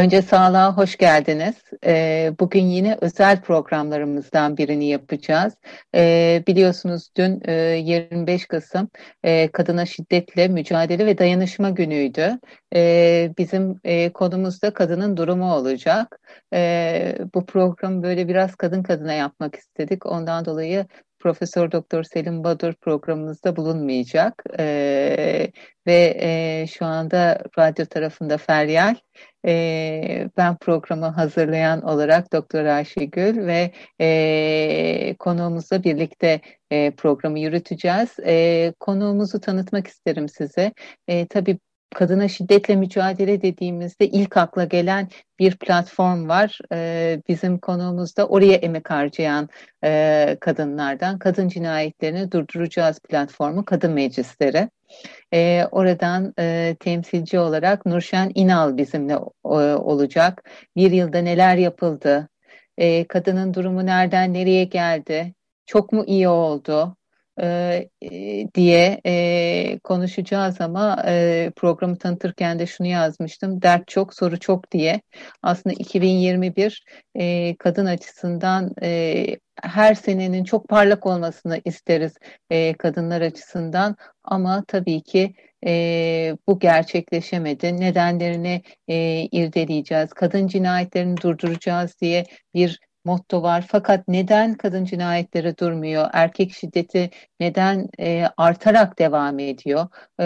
Önce sağlığa hoş geldiniz. Ee, bugün yine özel programlarımızdan birini yapacağız. Ee, biliyorsunuz dün e, 25 Kasım e, Kadına Şiddetle Mücadele ve Dayanışma Günü'ydü. E, bizim e, konumuzda kadının durumu olacak. E, bu programı böyle biraz kadın kadına yapmak istedik. Ondan dolayı Profesör Doktor Selim Badur programımızda bulunmayacak ee, ve e, şu anda radyo tarafında Feryal. E, ben programı hazırlayan olarak Doktor Ayşegül ve e, konuğumuzla birlikte e, programı yürüteceğiz. E, konuğumuzu tanıtmak isterim size. E, tabii kadına şiddetle mücadele dediğimizde ilk akla gelen bir platform var. Ee, bizim konuğumuzda oraya emek harcayan e, kadınlardan kadın cinayetlerini durduracağız platformu kadın meclisleri. Ee, oradan e, temsilci olarak Nurşen İnal bizimle e, olacak. Bir yılda neler yapıldı? E, kadının durumu nereden nereye geldi? Çok mu iyi oldu? E, diye e, konuşacağız ama e, programı tanıtırken de şunu yazmıştım. Dert çok, soru çok diye. Aslında 2021 e, kadın açısından e, her senenin çok parlak olmasını isteriz e, kadınlar açısından ama tabii ki e, bu gerçekleşemedi. Nedenlerini e, irdeleyeceğiz. Kadın cinayetlerini durduracağız diye bir motto var. Fakat neden kadın cinayetleri durmuyor? Erkek şiddeti neden e, artarak devam ediyor? E,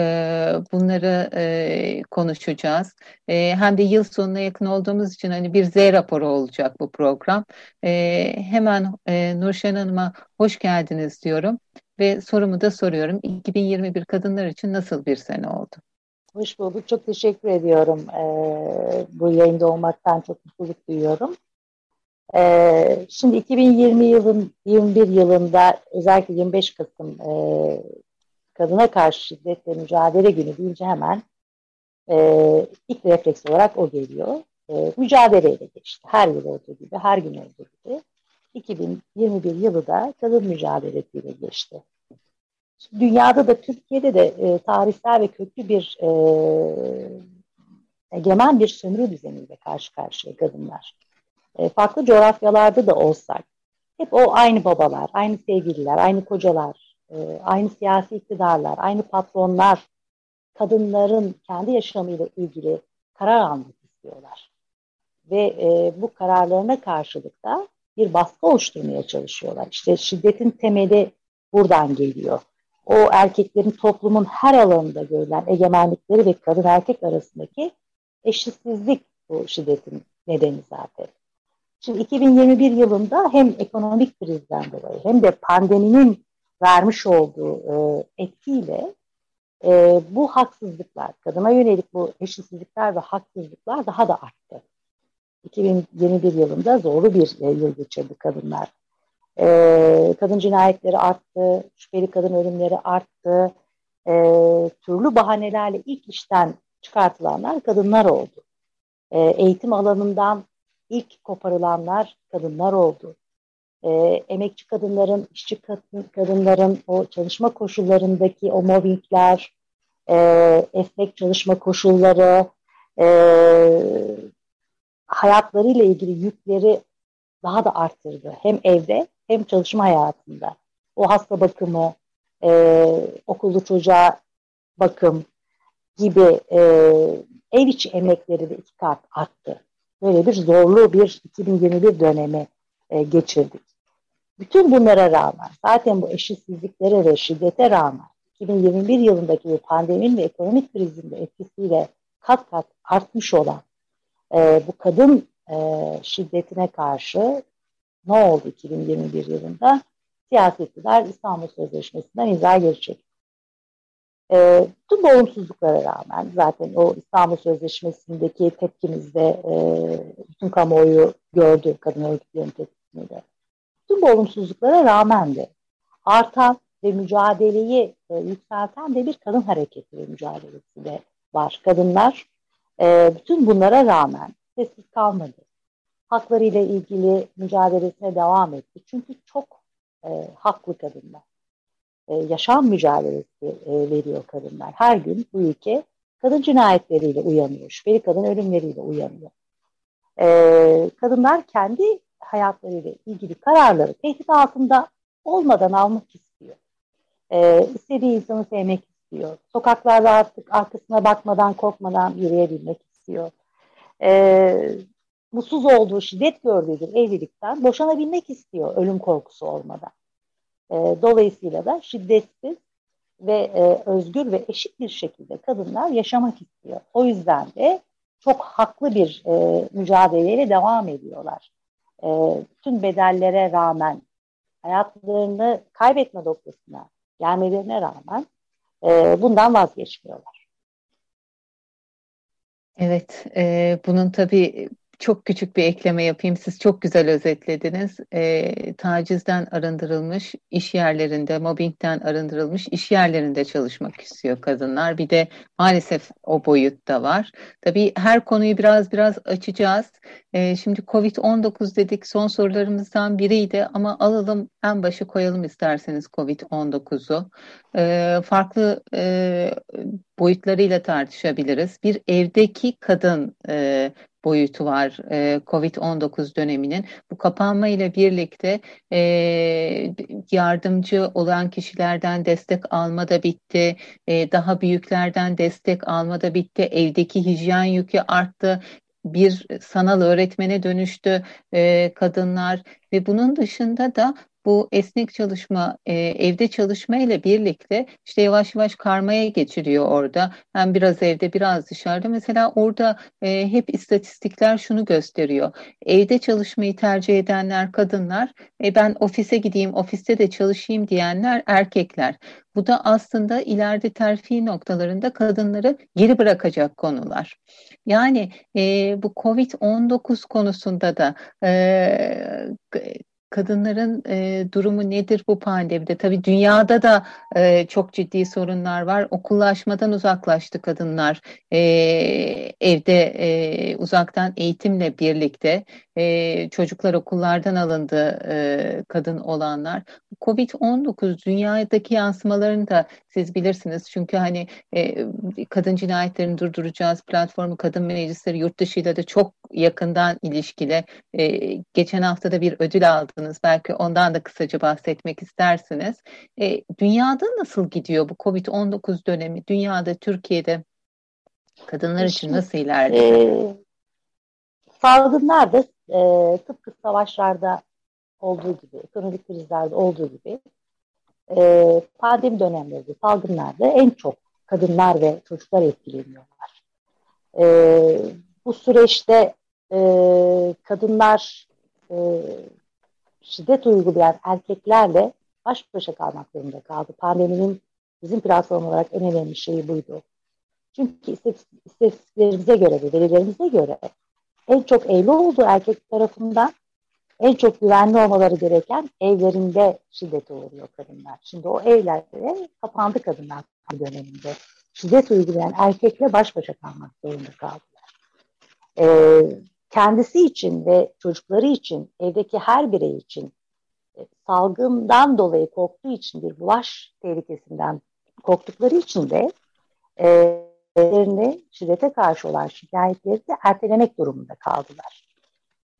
bunları e, konuşacağız. E, hem de yıl sonuna yakın olduğumuz için hani bir Z raporu olacak bu program. E, hemen e, Nurşen Hanım'a hoş geldiniz diyorum ve sorumu da soruyorum. 2021 kadınlar için nasıl bir sene oldu? Hoş bulduk. Çok teşekkür ediyorum. Ee, bu yayında olmaktan çok mutluluk duyuyorum. Ee, şimdi 2020 yılın 21 yılında özellikle 25 Kasım e, kadına karşı şiddetle mücadele günü deyince hemen e, ilk refleks olarak o geliyor. E, mücadeleyle geçti. Her yıl olduğu gibi, her gün olduğu gibi. 2021 yılı da kadın mücadelesiyle geçti. Şimdi dünyada da Türkiye'de de e, tarihsel ve köklü bir e, egemen bir sömürü düzeniyle karşı karşıya kadınlar. E, farklı coğrafyalarda da olsak hep o aynı babalar, aynı sevgililer, aynı kocalar, e, aynı siyasi iktidarlar, aynı patronlar kadınların kendi yaşamıyla ilgili karar almak istiyorlar. Ve e, bu kararlarına karşılık da bir baskı oluşturmaya çalışıyorlar. İşte şiddetin temeli buradan geliyor. O erkeklerin toplumun her alanında görülen egemenlikleri ve kadın erkek arasındaki eşitsizlik bu şiddetin nedeni zaten. Şimdi 2021 yılında hem ekonomik krizden dolayı hem de pandeminin vermiş olduğu e, etkiyle e, bu haksızlıklar, kadına yönelik bu eşitsizlikler ve haksızlıklar daha da arttı. 2021 yılında zorlu bir e, yıl geçirdi kadınlar. Kadın cinayetleri arttı, şüpheli kadın ölümleri arttı. Türlü bahanelerle ilk işten çıkartılanlar kadınlar oldu. Eğitim alanından ilk koparılanlar kadınlar oldu. E, emekçi kadınların, işçi kadınların o çalışma koşullarındaki o mobbingler, e, esnek çalışma koşulları, e, hayatlarıyla ilgili yükleri daha da arttırdı. Hem evde hem çalışma hayatında. O hasta bakımı, e, okullu çocuğa bakım gibi e, ev içi emekleri de iki kat arttı böyle bir zorlu bir 2021 dönemi e, geçirdik. Bütün bunlara rağmen, zaten bu eşitsizliklere ve şiddete rağmen 2021 yılındaki bu pandeminin ve ekonomik krizin de etkisiyle kat kat artmış olan e, bu kadın e, şiddetine karşı ne oldu 2021 yılında? Siyasi iktidar İstanbul Sözleşmesi'nden imza geri çekti. E, tüm bu olumsuzluklara rağmen zaten o İstanbul Sözleşmesi'ndeki tepkimizde e, bütün kamuoyu gördü kadın örgütlerinin tepkisini de. Tüm olumsuzluklara rağmen de artan ve mücadeleyi e, yükselten de bir kadın hareketi ve mücadelesi de var. Kadınlar e, bütün bunlara rağmen sessiz kalmadı. Haklarıyla ilgili mücadelesine devam etti. Çünkü çok e, haklı kadınlar. E, yaşam mücadelesi e, veriyor kadınlar. Her gün bu ülke kadın cinayetleriyle uyanıyor. Şüpheli kadın ölümleriyle uyanıyor. E, kadınlar kendi hayatlarıyla ilgili kararları tehdit altında olmadan almak istiyor. E, istediği insanı sevmek istiyor. Sokaklarda artık arkasına bakmadan, korkmadan yürüyebilmek istiyor. E, mutsuz olduğu, şiddet gördüğü bir evlilikten boşanabilmek istiyor ölüm korkusu olmadan. E, dolayısıyla da şiddetsiz ve e, özgür ve eşit bir şekilde kadınlar yaşamak istiyor. O yüzden de çok haklı bir e, mücadeleyle devam ediyorlar. E, tüm bedellere rağmen hayatlarını kaybetme noktasına gelmelerine rağmen e, bundan vazgeçmiyorlar. Evet, e, bunun tabii çok küçük bir ekleme yapayım. Siz çok güzel özetlediniz. E, tacizden arındırılmış iş yerlerinde, mobbingden arındırılmış iş yerlerinde çalışmak istiyor kadınlar. Bir de maalesef o boyutta var. Tabii her konuyu biraz biraz açacağız. E, şimdi Covid-19 dedik son sorularımızdan biriydi ama alalım en başa koyalım isterseniz Covid-19'u. E, farklı e, boyutlarıyla tartışabiliriz. Bir evdeki kadın e, boyutu var e, COVID-19 döneminin. Bu kapanma ile birlikte e, yardımcı olan kişilerden destek alma da bitti. E, daha büyüklerden destek alma da bitti. Evdeki hijyen yükü arttı bir sanal öğretmene dönüştü e, kadınlar ve bunun dışında da bu esnek çalışma, e, evde çalışma ile birlikte işte yavaş yavaş karmaya geçiriyor orada. Hem biraz evde biraz dışarıda. Mesela orada e, hep istatistikler şunu gösteriyor. Evde çalışmayı tercih edenler kadınlar, e, ben ofise gideyim, ofiste de çalışayım diyenler erkekler. Bu da aslında ileride terfi noktalarında kadınları geri bırakacak konular. Yani e, bu COVID-19 konusunda da e, kadınların e, durumu nedir bu pandemide? Tabii dünyada da e, çok ciddi sorunlar var. Okullaşmadan uzaklaştı kadınlar. E, evde e, uzaktan eğitimle birlikte e, çocuklar okullardan alındı e, kadın olanlar. Covid-19 dünyadaki yansımalarını da siz bilirsiniz. Çünkü hani e, kadın cinayetlerini durduracağız platformu kadın meclisleri yurt dışıyla da çok yakından ilişkili. E, geçen hafta da bir ödül aldınız. Belki ondan da kısaca bahsetmek istersiniz. E, dünyada nasıl gidiyor bu Covid-19 dönemi? Dünyada, Türkiye'de kadınlar için nasıl ilerliyor? E, salgınlar da e, tıpkı savaşlarda olduğu gibi, ekonomik krizlerde olduğu gibi e, pandemi dönemlerinde, salgınlarda en çok kadınlar ve çocuklar etkileniyorlar. E, bu süreçte e, kadınlar e, şiddet uygulayan erkeklerle baş başa kalmak zorunda kaldı. Pandeminin bizim platform olarak en önemli şeyi buydu. Çünkü istatistiklerimize göre ve verilerimize göre en çok evli olduğu erkek tarafından en çok güvenli olmaları gereken evlerinde şiddet uğruyor kadınlar. Şimdi o evlerde kapandı kadınlar döneminde. Şiddet uygulayan erkekle baş başa kalmak zorunda kaldılar. Ee, kendisi için ve çocukları için, evdeki her birey için e, salgından dolayı korktuğu için bir bulaş tehlikesinden korktukları için de e, şiddetlerini, şiddete karşı olan şikayetleri de ertelemek durumunda kaldılar.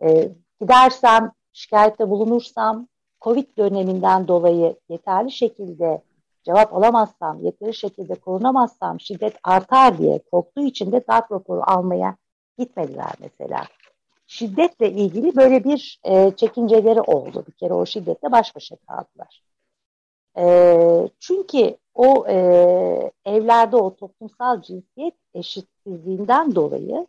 E, gidersem, şikayette bulunursam, Covid döneminden dolayı yeterli şekilde cevap alamazsam, yeterli şekilde korunamazsam şiddet artar diye korktuğu için de darp raporu almaya gitmediler mesela. Şiddetle ilgili böyle bir e, çekinceleri oldu. Bir kere o şiddetle baş başa kaldılar. E, çünkü o e, evlerde o toplumsal cinsiyet eşitsizliğinden dolayı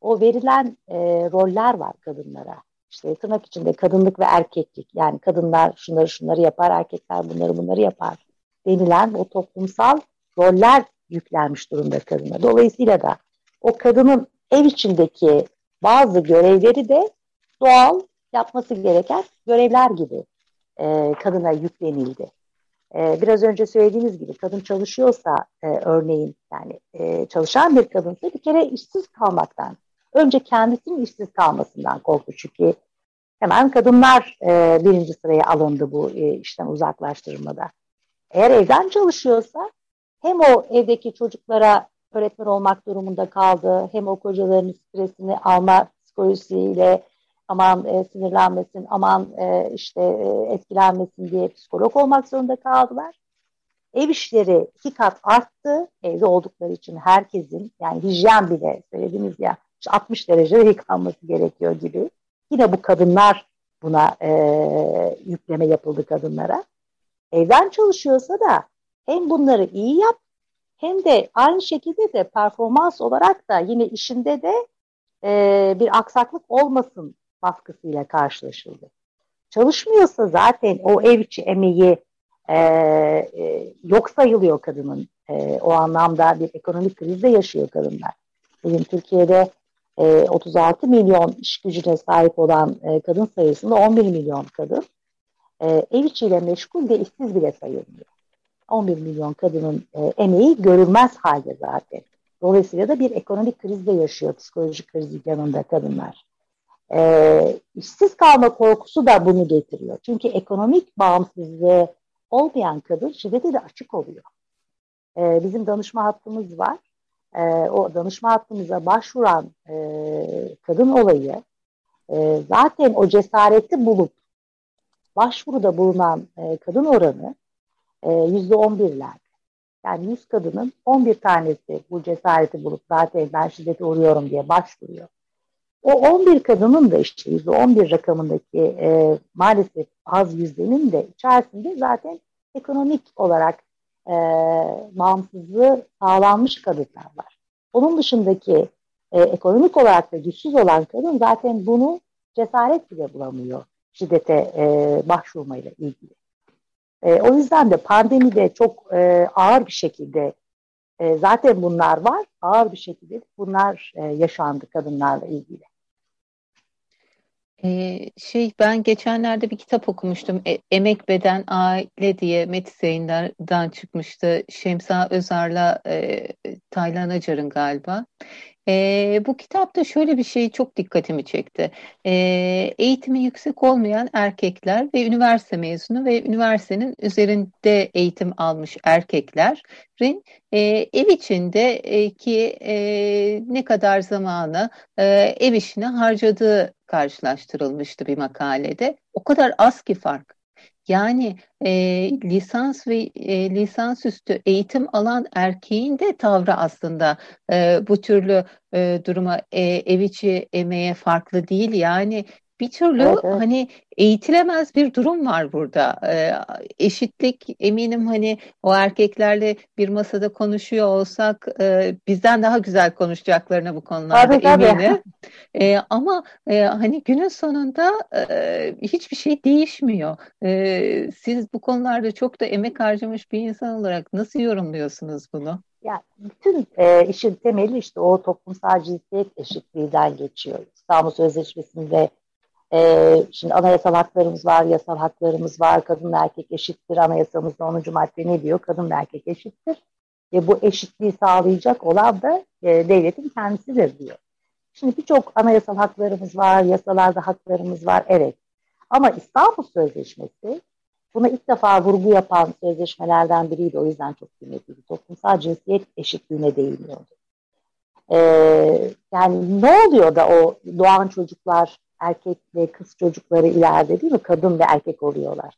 o verilen e, roller var kadınlara. İşte tırnak içinde kadınlık ve erkeklik yani kadınlar şunları şunları yapar, erkekler bunları bunları yapar denilen o toplumsal roller yüklenmiş durumda kadına. Dolayısıyla da o kadının ev içindeki bazı görevleri de doğal yapması gereken görevler gibi e, kadına yüklenildi. E, biraz önce söylediğiniz gibi kadın çalışıyorsa e, örneğin yani e, çalışan bir kadınsa bir kere işsiz kalmaktan önce kendisinin işsiz kalmasından korktu çünkü hemen kadınlar e, birinci sıraya alındı bu e, işten uzaklaştırmada. Eğer evden çalışıyorsa hem o evdeki çocuklara öğretmen olmak durumunda kaldı hem o kocaların stresini alma psikolojisiyle aman e, sinirlenmesin, aman e, işte e, etkilenmesin diye psikolog olmak zorunda kaldılar. Ev işleri iki kat arttı. Evde oldukları için herkesin yani hijyen bile söylediniz ya 60 derecede yıkanması gerekiyor gibi. Yine bu kadınlar buna e, yükleme yapıldı kadınlara. Evden çalışıyorsa da hem bunları iyi yap hem de aynı şekilde de performans olarak da yine işinde de e, bir aksaklık olmasın baskısıyla karşılaşıldı. Çalışmıyorsa zaten o ev içi emeği e, e, yok sayılıyor kadının. E, o anlamda bir ekonomik krizde yaşıyor kadınlar. Bugün Türkiye'de e, 36 milyon iş gücüne sahip olan e, kadın sayısında 11 milyon kadın e, ev içiyle meşgul ve işsiz bile sayılmıyor. 11 milyon kadının e, emeği görülmez halde zaten. Dolayısıyla da bir ekonomik krizde yaşıyor psikolojik kriz yanında kadınlar. E, işsiz kalma korkusu da bunu getiriyor. Çünkü ekonomik bağımsızlığı olmayan kadın şiddete de açık oluyor. E, bizim danışma hattımız var. E, o danışma hattımıza başvuran e, kadın olayı e, zaten o cesareti bulup başvuruda bulunan e, kadın oranı e, yüzde on birlerde. Yani 100 kadının 11 tanesi bu cesareti bulup zaten ben şiddete uğruyorum diye başvuruyor. O 11 kadının da işte %11 rakamındaki e, maalesef az yüzdenin de içerisinde zaten ekonomik olarak e, bağımsızlığı sağlanmış kadınlar var. Onun dışındaki e, ekonomik olarak da güçsüz olan kadın zaten bunu cesaret bile bulamıyor şiddete e, başvurmayla ilgili. E, o yüzden de pandemide çok e, ağır bir şekilde e, zaten bunlar var, ağır bir şekilde bunlar e, yaşandı kadınlarla ilgili. Ee, şey ben geçenlerde bir kitap okumuştum. E, Emek Beden Aile diye Metis yayınlardan çıkmıştı. Şemsa Özar'la e, Taylan Acar'ın galiba. E, bu kitapta şöyle bir şey çok dikkatimi çekti. E, eğitimi yüksek olmayan erkekler ve üniversite mezunu ve üniversitenin üzerinde eğitim almış erkeklerin e, ev içindeki e, ne kadar zamanı e, ev işine harcadığı karşılaştırılmıştı bir makalede. O kadar az ki fark. Yani e, lisans ve e, lisansüstü eğitim alan erkeğin de tavrı aslında e, bu türlü e, duruma e, ev içi emeğe farklı değil. Yani bir türlü evet, evet. hani eğitilemez bir durum var burada. Ee, eşitlik eminim hani o erkeklerle bir masada konuşuyor olsak e, bizden daha güzel konuşacaklarına bu konularda tabii, eminim. Ee, ama e, hani günün sonunda e, hiçbir şey değişmiyor. E, siz bu konularda çok da emek harcamış bir insan olarak nasıl yorumluyorsunuz bunu? Ya bütün e, işin temeli işte o toplumsal cinsiyet eşitliğinden geçiyor. İstanbul Sözleşmesi'nde ee, şimdi anayasal haklarımız var, yasal haklarımız var. Kadın erkek eşittir. Anayasamızda 10. madde ne diyor? Kadın erkek eşittir. Ve bu eşitliği sağlayacak olan da e, devletin kendisidir diyor. Şimdi birçok anayasal haklarımız var, yasalarda haklarımız var, evet. Ama İstanbul Sözleşmesi buna ilk defa vurgu yapan sözleşmelerden biriydi. O yüzden çok kıymetliydi. Toplumsal cinsiyet eşitliğine değiniyordu. Ee, yani ne oluyor da o doğan çocuklar erkek ve kız çocukları ileride değil mi? Kadın ve erkek oluyorlar.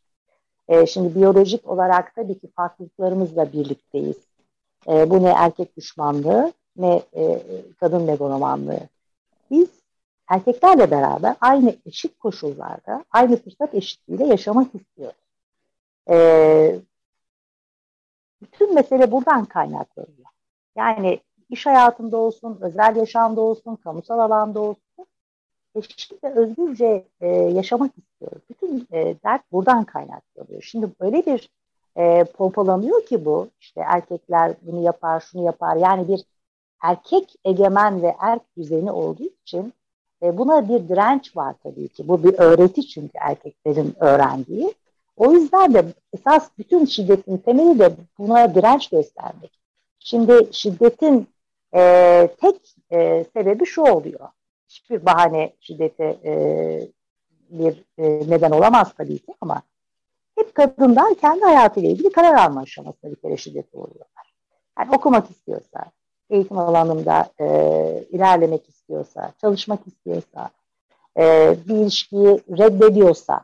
E, şimdi biyolojik olarak tabii ki farklılıklarımızla birlikteyiz. E, bu ne erkek düşmanlığı ne e, kadın megalomanlığı. Biz erkeklerle beraber aynı eşit koşullarda, aynı fırsat eşitliğiyle yaşamak istiyoruz. E, bütün mesele buradan kaynaklanıyor. Yani iş hayatında olsun, özel yaşamda olsun, kamusal alanda olsun eşit ve özgürce e, yaşamak istiyoruz. Bütün e, dert buradan kaynaklanıyor. Şimdi öyle bir e, pompalanıyor ki bu, işte erkekler bunu yapar, şunu yapar. Yani bir erkek egemen ve erk düzeni olduğu için e, buna bir direnç var tabii ki. Bu bir öğreti çünkü erkeklerin öğrendiği. O yüzden de esas bütün şiddetin temeli de buna direnç göstermek. Şimdi şiddetin e, tek e, sebebi şu oluyor. Hiçbir bahane şiddete e, bir e, neden olamaz tabii ki ama hep kadınlar kendi hayatıyla ilgili karar alma aşamasında bir kere şiddete uğruyorlar. Yani okumak istiyorsa, eğitim alanında e, ilerlemek istiyorsa, çalışmak istiyorsa, e, bir ilişkiyi reddediyorsa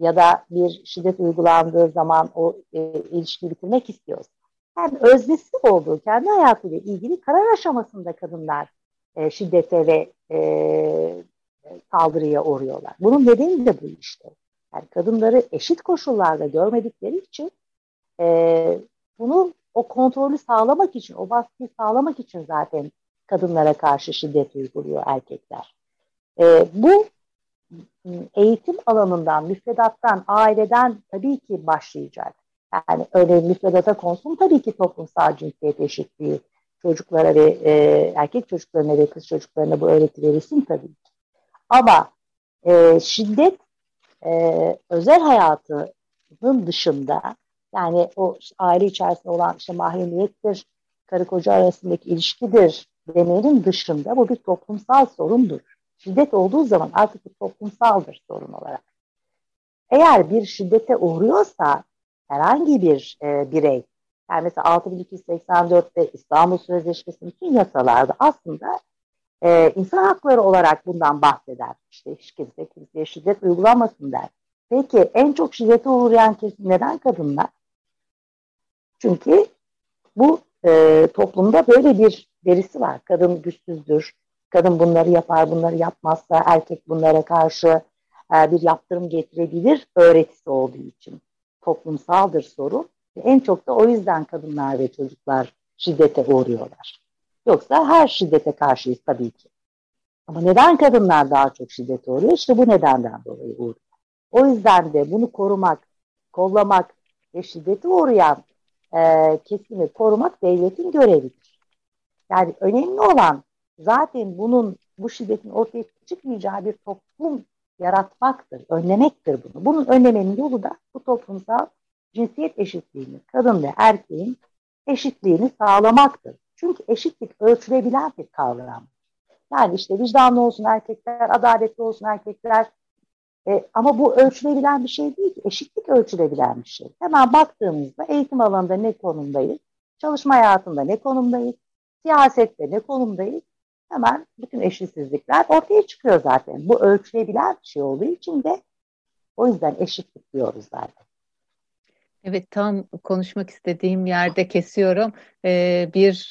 ya da bir şiddet uygulandığı zaman o e, ilişkiyi bitirmek istiyorsa, hem öznesi olduğu kendi hayatıyla ilgili karar aşamasında kadınlar e, şiddete ve e, saldırıya uğruyorlar. Bunun nedeni de bu işte. Yani kadınları eşit koşullarda görmedikleri için e, bunu o kontrolü sağlamak için, o baskıyı sağlamak için zaten kadınlara karşı şiddet uyguluyor erkekler. E, bu eğitim alanından, müfredattan, aileden tabii ki başlayacak. Yani öyle müfredata konsun tabii ki toplumsal cinsiyet eşitliği çocuklara ve e, erkek çocuklarına ve kız çocuklarına bu öğreti verilsin tabii ki. Ama e, şiddet e, özel hayatının dışında yani o aile içerisinde olan işte mahremiyettir, karı koca arasındaki ilişkidir demenin dışında bu bir toplumsal sorundur. Şiddet olduğu zaman artık bir toplumsaldır sorun olarak. Eğer bir şiddete uğruyorsa herhangi bir e, birey, yani mesela 6284'te İstanbul Sözleşmesi bütün yasalarda aslında e, insan hakları olarak bundan bahseder. İşte hiç kimse kimseye şiddet uygulamasın der. Peki en çok şiddete uğrayan kesim neden kadınlar? Çünkü bu e, toplumda böyle bir verisi var. Kadın güçsüzdür, kadın bunları yapar, bunları yapmazsa erkek bunlara karşı e, bir yaptırım getirebilir öğretisi olduğu için. Toplumsaldır sorun. En çok da o yüzden kadınlar ve çocuklar şiddete uğruyorlar. Yoksa her şiddete karşıyız tabii ki. Ama neden kadınlar daha çok şiddete uğruyor? İşte bu nedenden dolayı uğruyor. O yüzden de bunu korumak, kollamak ve şiddete uğrayan e, kesimi korumak devletin görevidir. Yani önemli olan zaten bunun bu şiddetin ortaya çıkmayacağı bir toplum yaratmaktır, önlemektir bunu. Bunun önlemenin yolu da bu toplumsal cinsiyet eşitliğini, kadın ve erkeğin eşitliğini sağlamaktır. Çünkü eşitlik ölçülebilen bir kavram. Yani işte vicdanlı olsun erkekler, adaletli olsun erkekler. E, ama bu ölçülebilen bir şey değil ki. Eşitlik ölçülebilen bir şey. Hemen baktığımızda eğitim alanında ne konumdayız? Çalışma hayatında ne konumdayız? Siyasette ne konumdayız? Hemen bütün eşitsizlikler ortaya çıkıyor zaten. Bu ölçülebilen bir şey olduğu için de o yüzden eşitlik diyoruz zaten. Evet tam konuşmak istediğim yerde kesiyorum. Ee, bir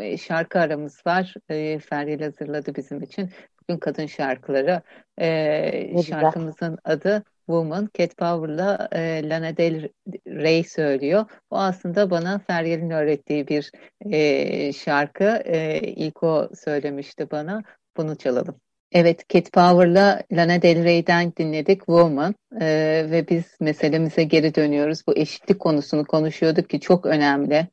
e, şarkı aramız var. E, Feryal hazırladı bizim için. Bugün kadın şarkıları. E, şarkımızın adı Woman. Cat Power'la e, Lana Del Rey söylüyor. Bu aslında bana Feryal'in öğrettiği bir e, şarkı. E, ilk o söylemişti bana. Bunu çalalım. Evet, Cat Power'la Lana Del Rey'den dinledik Woman ee, ve biz meselemize geri dönüyoruz. Bu eşitlik konusunu konuşuyorduk ki çok önemli.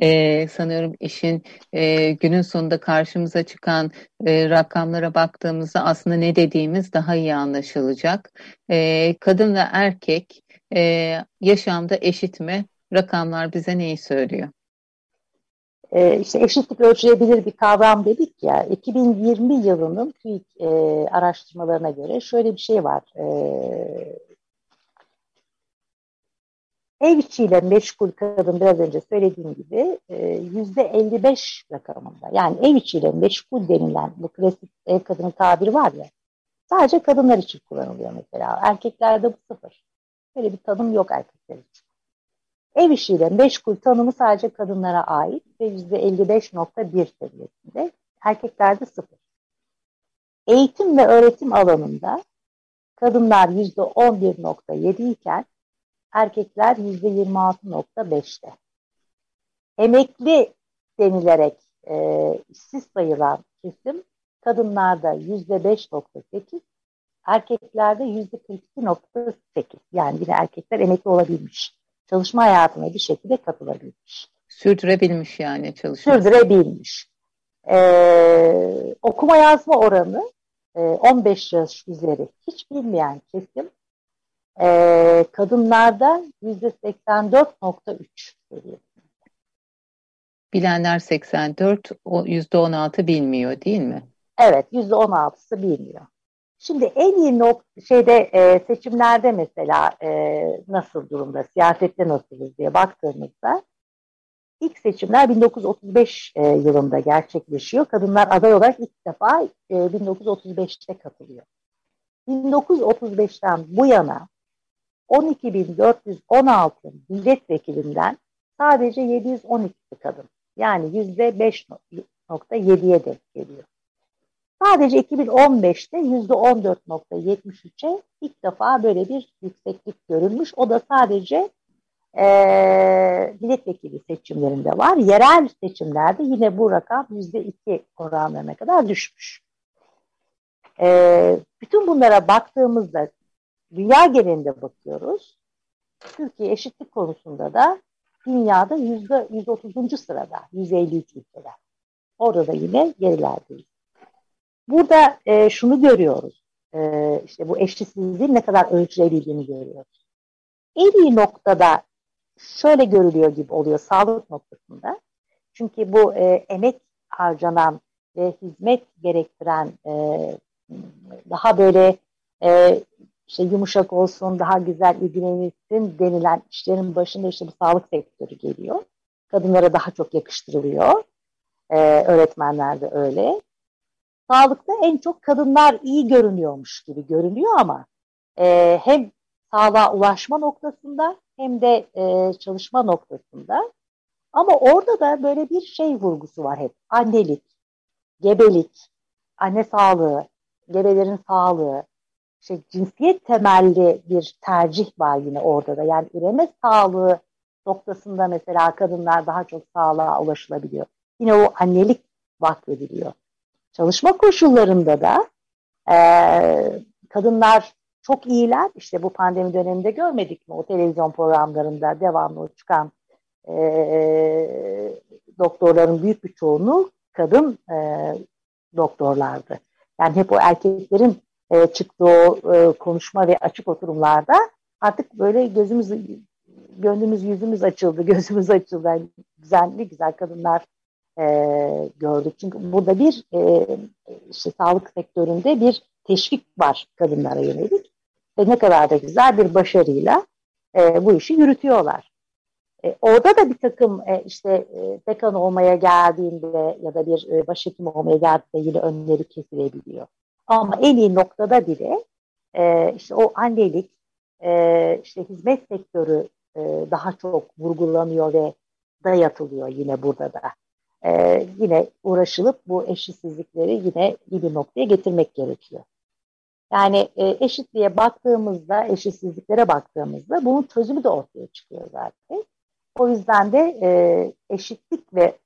Ee, sanıyorum işin e, günün sonunda karşımıza çıkan e, rakamlara baktığımızda aslında ne dediğimiz daha iyi anlaşılacak. Ee, kadın ve erkek e, yaşamda eşit mi? Rakamlar bize neyi söylüyor? E, işte eşitlik ölçülebilir bir kavram dedik ya. 2020 yılının TÜİK e, araştırmalarına göre şöyle bir şey var. E, ev içiyle meşgul kadın biraz önce söylediğim gibi e, yüzde 55 rakamında. Yani ev içiyle meşgul denilen bu klasik ev kadını tabiri var ya. Sadece kadınlar için kullanılıyor mesela. Erkeklerde bu sıfır. Böyle bir tanım yok erkekler için. Ev işiyle meşgul tanımı sadece kadınlara ait ve %55.1 seviyesinde. Erkeklerde sıfır. Eğitim ve öğretim alanında kadınlar %11.7 iken erkekler %26.5'te. Emekli denilerek e, işsiz sayılan kesim kadınlarda %5.8, erkeklerde %42.8. Yani yine erkekler emekli olabilmiş çalışma hayatına bir şekilde katılabilmiş. Sürdürebilmiş yani çalışma. Sürdürebilmiş. Ee, okuma yazma oranı e, 15 yaş üzeri hiç bilmeyen kesim e, kadınlarda yüzde 84.3 seviyesinde. Bilenler 84, yüzde 16 bilmiyor değil mi? Evet, yüzde 16'sı bilmiyor. Şimdi en iyi nok şeyde e, seçimlerde mesela e, nasıl durumda, siyasette nasılız diye baktığımızda ilk seçimler 1935 e, yılında gerçekleşiyor. Kadınlar aday olarak ilk defa e, 1935'te katılıyor. 1935'ten bu yana 12.416 milletvekilinden sadece 712 kadın. Yani yüzde 5.7'ye denk geliyor. Sadece 2015'te yüzde 14.73'e ilk defa böyle bir yükseklik görülmüş. O da sadece e, milletvekili seçimlerinde var. Yerel seçimlerde yine bu rakam yüzde iki oranlarına kadar düşmüş. E, bütün bunlara baktığımızda dünya genelinde bakıyoruz. Türkiye eşitlik konusunda da dünyada yüzde 130. sırada, 153 ülkeden. Orada da yine gerilerdeyiz. Burada e, şunu görüyoruz. E, işte bu eşitsizliğin ne kadar ölçülebildiğini görüyoruz. En iyi noktada şöyle görülüyor gibi oluyor sağlık noktasında. Çünkü bu e, emek harcanan ve hizmet gerektiren e, daha böyle e, işte yumuşak olsun, daha güzel ilgilenilsin denilen işlerin başında işte bu sağlık sektörü geliyor. Kadınlara daha çok yakıştırılıyor. Ee, öğretmenler de öyle. Sağlıkta en çok kadınlar iyi görünüyormuş gibi görünüyor ama e, hem sağlığa ulaşma noktasında hem de e, çalışma noktasında. Ama orada da böyle bir şey vurgusu var hep. Annelik, gebelik, anne sağlığı, gebelerin sağlığı, işte cinsiyet temelli bir tercih var yine orada da. Yani üreme sağlığı noktasında mesela kadınlar daha çok sağlığa ulaşılabiliyor. Yine o annelik vakfediliyor. Çalışma koşullarında da e, kadınlar çok iyiler. İşte bu pandemi döneminde görmedik mi? O televizyon programlarında devamlı çıkan e, doktorların büyük bir çoğunluğu kadın e, doktorlardı. Yani hep o erkeklerin e, çıktığı e, konuşma ve açık oturumlarda artık böyle gözümüz gönlümüz yüzümüz açıldı, gözümüz açıldı. Yani güzel, güzel kadınlar e, gördük. Çünkü burada bir e, işte sağlık sektöründe bir teşvik var kadınlara yönelik ve ne kadar da güzel bir başarıyla e, bu işi yürütüyorlar. E, orada da bir takım e, işte e, dekan olmaya geldiğinde ya da bir e, başhekim olmaya geldiğinde yine önleri kesilebiliyor. Ama en iyi noktada bile e, işte o annelik, e, işte hizmet sektörü e, daha çok vurgulanıyor ve dayatılıyor yine burada da. E, yine uğraşılıp bu eşitsizlikleri yine iyi bir noktaya getirmek gerekiyor. Yani e, eşitliğe baktığımızda, eşitsizliklere baktığımızda bunun çözümü de ortaya çıkıyor zaten. O yüzden de e, eşitlik ve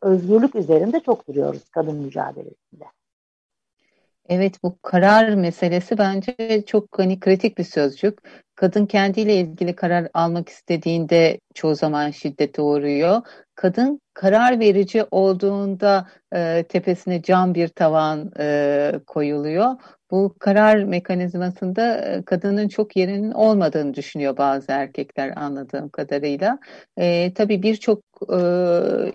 özgürlük üzerinde çok duruyoruz kadın mücadelesinde. Evet bu karar meselesi bence çok hani kritik bir sözcük. Kadın kendiyle ilgili karar almak istediğinde çoğu zaman şiddete uğruyor. Kadın karar verici olduğunda e, tepesine cam bir tavan e, koyuluyor bu karar mekanizmasında e, kadının çok yerinin olmadığını düşünüyor bazı erkekler anladığım kadarıyla. E, tabii birçok e,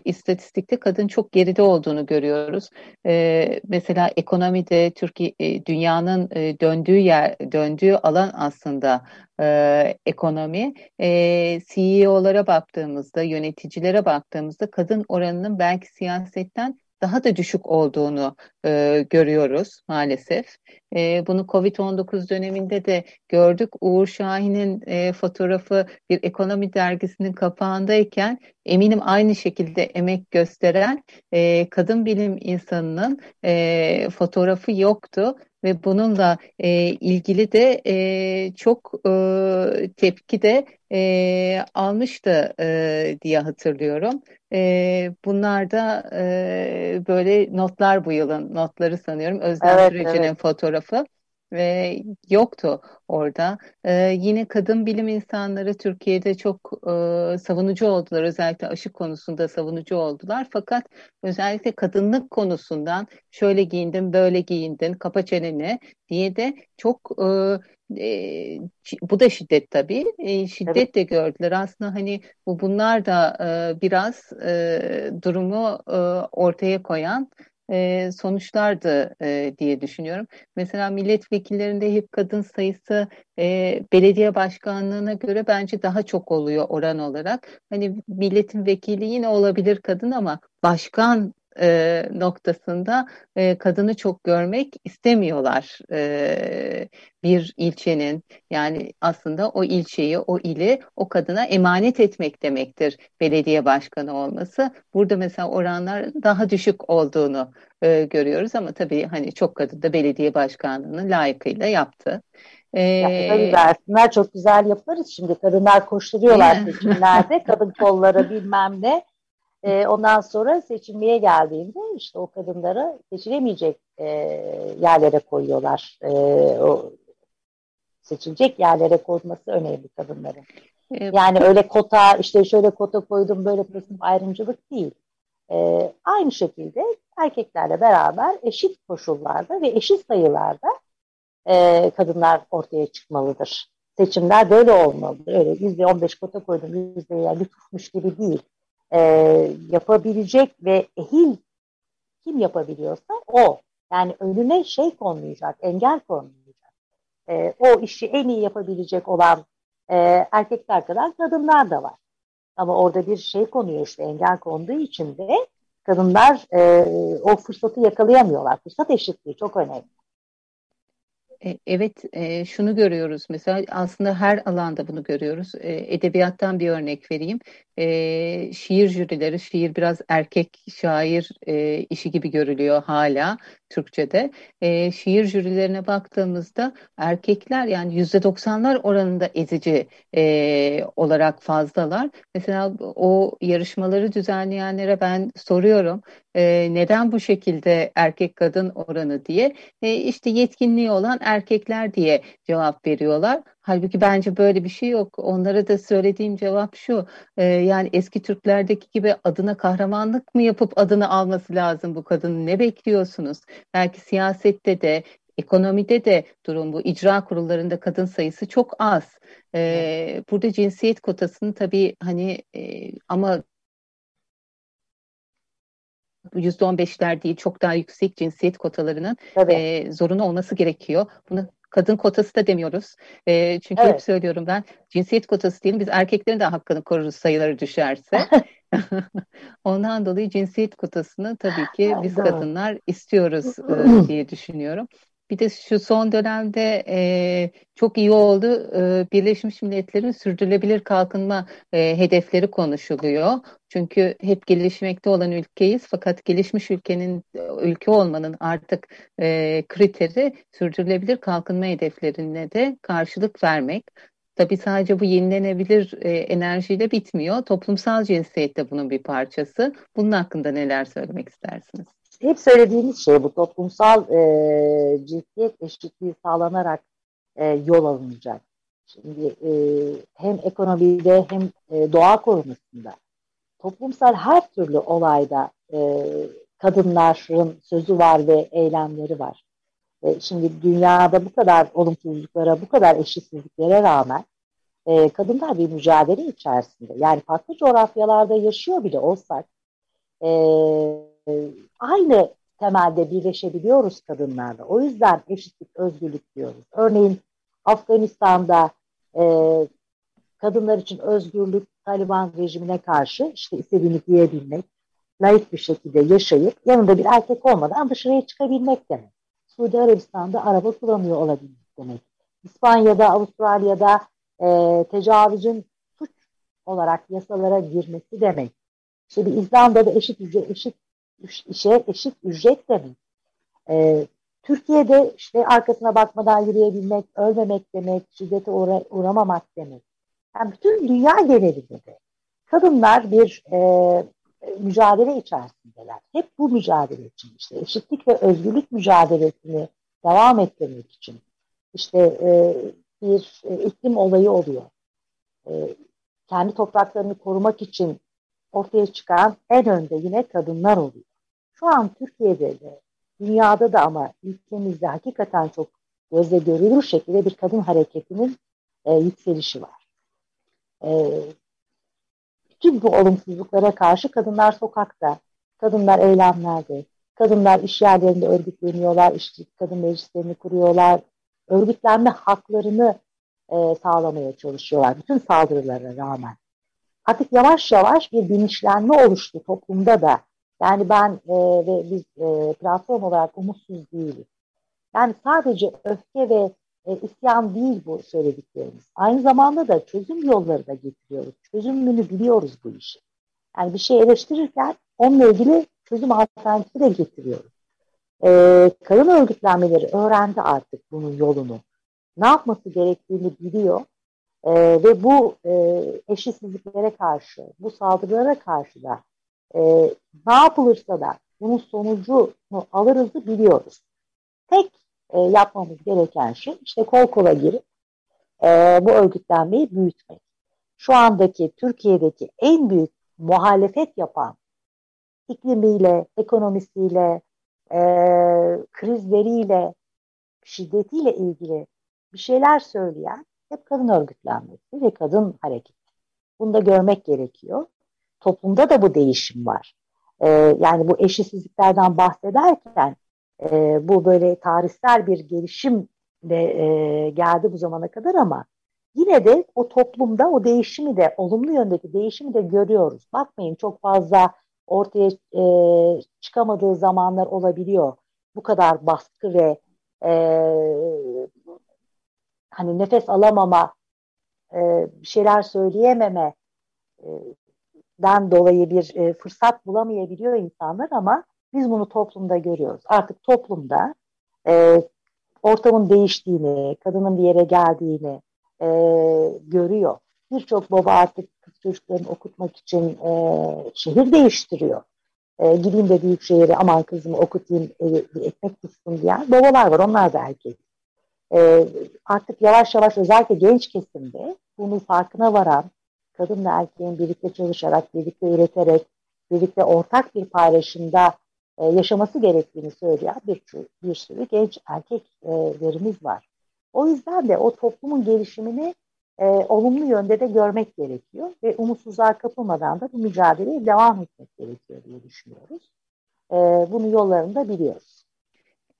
istatistikte kadın çok geride olduğunu görüyoruz. E, mesela ekonomide Türkiye e, dünyanın e, döndüğü yer döndüğü alan aslında e, ekonomi. E, CEO'lara baktığımızda, yöneticilere baktığımızda kadın oranının belki siyasetten daha da düşük olduğunu e, görüyoruz maalesef. E, bunu Covid-19 döneminde de gördük. Uğur Şahin'in e, fotoğrafı bir ekonomi dergisinin kapağındayken eminim aynı şekilde emek gösteren e, kadın bilim insanının e, fotoğrafı yoktu ve bununla e, ilgili de e, çok e, tepki de e, almıştı e, diye hatırlıyorum. E, bunlar da e, böyle notlar bu yılın notları sanıyorum. Özlem evet, Sürücü'nün evet. fotoğrafı. E, yoktu orada. E, yine kadın bilim insanları Türkiye'de çok e, savunucu oldular. Özellikle aşı konusunda savunucu oldular. Fakat özellikle kadınlık konusundan şöyle giyindin, böyle giyindin, kapa çeneni diye de çok e, e, bu da şiddet tabii. E, şiddet evet. de gördüler. Aslında hani bu bunlar da e, biraz e, durumu e, ortaya koyan e, sonuçlardı e, diye düşünüyorum. Mesela milletvekillerinde hep kadın sayısı belediye başkanlığına göre bence daha çok oluyor oran olarak. Hani milletin vekili yine olabilir kadın ama başkan e, noktasında e, kadını çok görmek istemiyorlar e, bir ilçenin. Yani aslında o ilçeyi, o ili o kadına emanet etmek demektir belediye başkanı olması. Burada mesela oranlar daha düşük olduğunu e, görüyoruz ama tabii hani çok kadın da belediye başkanlığını layıkıyla yaptı. Ee, versinler çok güzel yaparız şimdi kadınlar koşturuyorlar seçimlerde kadın kolları bilmem ne e, ondan sonra seçilmeye geldiğinde işte o kadınları seçilemeyecek e, yerlere koyuyorlar. E, o seçilecek yerlere koyması önemli kadınların. Evet. Yani öyle kota işte şöyle kota koydum böyle kesim ayrımcılık değil. E, aynı şekilde erkeklerle beraber eşit koşullarda ve eşit sayılarda e, kadınlar ortaya çıkmalıdır. Seçimler böyle olmalıdır. Öyle yüzde on beş kota koydum yüzde yani lütufmuş gibi değil e, yapabilecek ve ehil kim yapabiliyorsa o. Yani önüne şey konmayacak, engel konmayacak. E, o işi en iyi yapabilecek olan e, erkekler kadar kadınlar da var. Ama orada bir şey konuyor işte engel konduğu için de kadınlar e, o fırsatı yakalayamıyorlar. Fırsat eşitliği çok önemli. E, evet, e, şunu görüyoruz mesela aslında her alanda bunu görüyoruz. E, edebiyattan bir örnek vereyim. Şiir jürileri, şiir biraz erkek şair işi gibi görülüyor hala Türkçe'de. E, şiir jürilerine baktığımızda erkekler yani yüzde doksanlar oranında ezici e, olarak fazlalar. Mesela o yarışmaları düzenleyenlere ben soruyorum e, neden bu şekilde erkek kadın oranı diye. E, işte yetkinliği olan erkekler diye cevap veriyorlar. Halbuki bence böyle bir şey yok. Onlara da söylediğim cevap şu. E, yani eski Türklerdeki gibi adına kahramanlık mı yapıp adını alması lazım bu kadının? Ne bekliyorsunuz? Belki siyasette de Ekonomide de durum bu. İcra kurullarında kadın sayısı çok az. Ee, burada cinsiyet kotasını tabii hani e, ama %15'ler değil çok daha yüksek cinsiyet kotalarının e, zorunlu olması gerekiyor. Bunu kadın kotası da demiyoruz. E, çünkü evet. hep söylüyorum ben cinsiyet kotası değil biz erkeklerin de hakkını koruruz sayıları düşerse. Ondan dolayı cinsiyet kotasını tabii ki biz kadınlar istiyoruz e, diye düşünüyorum. Bir de şu son dönemde e, çok iyi oldu. E, Birleşmiş Milletler'in sürdürülebilir kalkınma e, hedefleri konuşuluyor. Çünkü hep gelişmekte olan ülkeyiz fakat gelişmiş ülkenin ülke olmanın artık e, kriteri sürdürülebilir kalkınma hedeflerine de karşılık vermek. Tabii sadece bu yenilenebilir e, enerjiyle bitmiyor. Toplumsal cinsiyet de bunun bir parçası. Bunun hakkında neler söylemek istersiniz? Hep söylediğimiz şey bu toplumsal e, cinsiyet eşitliği sağlanarak e, yol alınacak. Şimdi e, hem ekonomide hem e, doğa korumasında toplumsal her türlü olayda e, kadınların sözü var ve eylemleri var. E, şimdi dünyada bu kadar olumsuzluklara, bu kadar eşitsizliklere rağmen e, kadınlar bir mücadele içerisinde. Yani farklı coğrafyalarda yaşıyor bile olsak e, aynı temelde birleşebiliyoruz kadınlarla. O yüzden eşitlik, özgürlük diyoruz. Örneğin Afganistan'da e, kadınlar için özgürlük Taliban rejimine karşı işte istediğini giyebilmek, layık bir şekilde yaşayıp yanında bir erkek olmadan dışarıya çıkabilmek demek. Suudi Arabistan'da araba kullanıyor olabilmek demek. İspanya'da, Avustralya'da e, tecavüzün suç olarak yasalara girmesi demek. İşte bir İzlanda'da eşit ücret, eşit işe eşit ücret demek. Ee, Türkiye'de işte arkasına bakmadan yürüyebilmek, ölmemek demek, şiddete uğra uğramamak demek. Yani bütün dünya genelinde de kadınlar bir e, mücadele içerisindeler. Hep bu mücadele için işte eşitlik ve özgürlük mücadelesini devam ettirmek için işte e, bir e, iklim olayı oluyor. E, kendi topraklarını korumak için ortaya çıkan en önde yine kadınlar oluyor. Şu an Türkiye'de de dünyada da ama ülkemizde hakikaten çok gözle görülür şekilde bir kadın hareketinin e, yükselişi var. E, bütün bu olumsuzluklara karşı kadınlar sokakta, kadınlar eylemlerde, kadınlar iş yerlerinde örgütleniyorlar, işte kadın meclislerini kuruyorlar, örgütlenme haklarını e, sağlamaya çalışıyorlar bütün saldırılara rağmen. Artık yavaş yavaş bir bilinçlenme oluştu toplumda da. Yani ben e, ve biz e, platform olarak umutsuz değiliz. Yani sadece öfke ve e, isyan değil bu söylediklerimiz. Aynı zamanda da çözüm yolları da getiriyoruz. Çözümünü biliyoruz bu işi. Yani bir şey eleştirirken onunla ilgili çözüm alternatifi de getiriyoruz. E, kadın örgütlenmeleri öğrendi artık bunun yolunu. Ne yapması gerektiğini biliyor. E, ve bu e, eşitsizliklere karşı, bu saldırılara karşı da e, ne yapılırsa da bunun sonucunu alırızı biliyoruz. Tek e, yapmamız gereken şey işte kol kola girip e, bu örgütlenmeyi büyütmek. Şu andaki Türkiye'deki en büyük muhalefet yapan iklimiyle, ekonomisiyle, e, krizleriyle, şiddetiyle ilgili bir şeyler söyleyen hep kadın örgütlenmesi ve kadın hareketi. Bunu da görmek gerekiyor. Toplumda da bu değişim var. E, yani bu eşitsizliklerden bahsederken e, bu böyle tarihsel bir gelişim de e, geldi bu zamana kadar ama yine de o toplumda o değişimi de olumlu yöndeki değişimi de görüyoruz. Bakmayın çok fazla ortaya e, çıkamadığı zamanlar olabiliyor. Bu kadar baskı ve e, hani nefes alamama, e, şeyler söyleyememe e, den dolayı bir e, fırsat bulamayabiliyor insanlar ama biz bunu toplumda görüyoruz. Artık toplumda e, ortamın değiştiğini, kadının bir yere geldiğini e, görüyor. Birçok baba artık kız çocuklarını okutmak için e, şehir değiştiriyor. E, gideyim de büyük şehire aman kızımı okutayım, e, ekmek tutsun diyen babalar var. Onlar da erkek. E, artık yavaş yavaş özellikle genç kesimde bunun farkına varan kadın ve erkeğin birlikte çalışarak, birlikte üreterek, birlikte ortak bir paylaşımda e, yaşaması gerektiğini söyleyen bir, bir sürü genç erkeklerimiz var. O yüzden de o toplumun gelişimini e, olumlu yönde de görmek gerekiyor ve umutsuzluğa kapılmadan da bu mücadeleye devam etmek gerekiyor diye düşünüyoruz. E, bunun yollarını da biliyoruz.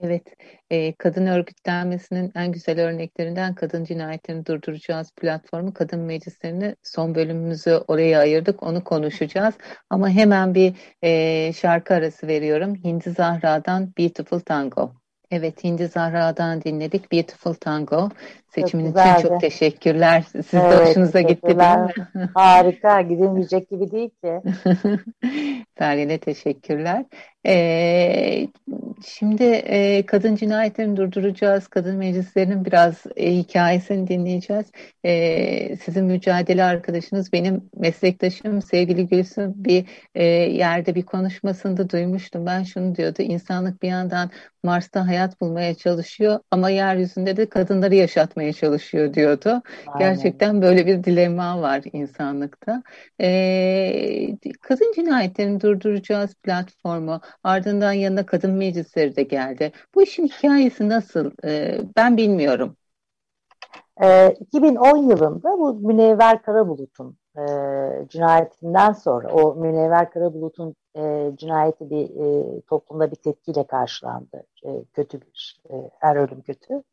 Evet, e, kadın örgütlenmesinin en güzel örneklerinden kadın cinayetlerini durduracağız platformu kadın meclislerini son bölümümüzü oraya ayırdık onu konuşacağız ama hemen bir e, şarkı arası veriyorum Hindi Zahra'dan Beautiful Tango. Evet Hindi Zahra'dan dinledik Beautiful Tango. Seçimin çok için çok teşekkürler. Siz evet, de hoşunuza gitti değil mi? Harika gidilmeyecek gibi değil ki. Taline teşekkürler. Ee, şimdi e, kadın cinayetlerini durduracağız. Kadın meclislerinin biraz e, hikayesini dinleyeceğiz. E, sizin mücadele arkadaşınız benim meslektaşım sevgili Gülsüm bir e, yerde bir konuşmasında duymuştum. Ben şunu diyordu. İnsanlık bir yandan Mars'ta hayat bulmaya çalışıyor ama yeryüzünde de kadınları yaşatmaya çalışıyor diyordu. Aynen. Gerçekten böyle bir dilema var insanlıkta. E, kadın cinayetlerini durduracağız platformu. Ardından yanına kadın meclisleri de geldi. Bu işin hikayesi nasıl? E, ben bilmiyorum. E, 2010 yılında bu Münevver Karabulut'un e, cinayetinden sonra o Münevver Karabulut'un e, cinayeti bir e, toplumda bir tepkiyle karşılandı. E, kötü bir, e, her ölüm kötü.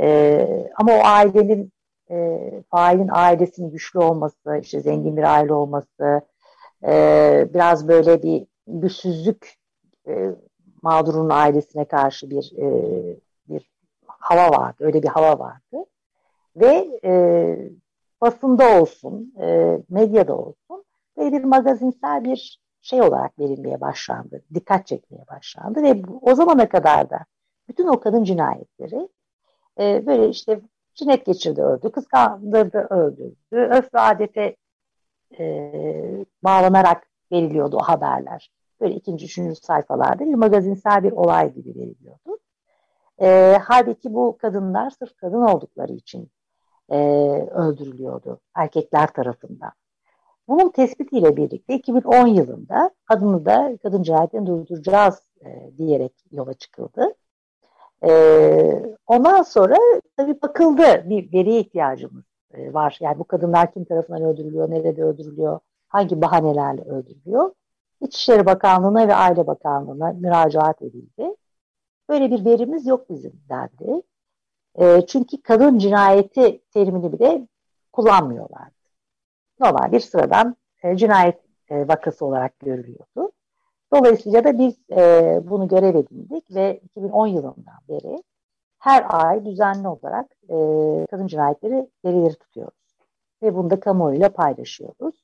E, ama o ailenin e, failin ailesinin güçlü olması, işte zengin bir aile olması, e, biraz böyle bir güçsüzlük e, mağdurun ailesine karşı bir e, bir hava vardı. Öyle bir hava vardı. Ve e, basında olsun, e, medyada olsun böyle bir magazinsel bir şey olarak verilmeye başlandı. Dikkat çekmeye başlandı ve o zamana kadar da bütün o kadın cinayetleri e, böyle işte cinnet geçirdi öldü, kıskandırdı öldürdü, öf ve adete e, bağlanarak veriliyordu o haberler. Böyle ikinci, üçüncü sayfalarda bir magazinsel bir olay gibi veriliyordu. E, halbuki bu kadınlar sırf kadın oldukları için e, öldürülüyordu erkekler tarafından. Bunun tespitiyle birlikte 2010 yılında adını da kadın cinayetini durduracağız e, diyerek yola çıkıldı. E, ondan sonra tabii bakıldı bir veriye ihtiyacımız e, var. Yani bu kadınlar kim tarafından öldürülüyor, nerede öldürülüyor, hangi bahanelerle öldürülüyor. İçişleri Bakanlığı'na ve Aile Bakanlığı'na müracaat edildi. Böyle bir verimiz yok bizim dendi. E, çünkü kadın cinayeti terimini bile kullanmıyorlardı. Normal bir sıradan e, cinayet e, vakası olarak görülüyordu. Dolayısıyla da biz e, bunu görev edindik ve 2010 yılından beri her ay düzenli olarak e, kadın cinayetleri verileri tutuyoruz. Ve bunu da kamuoyuyla paylaşıyoruz.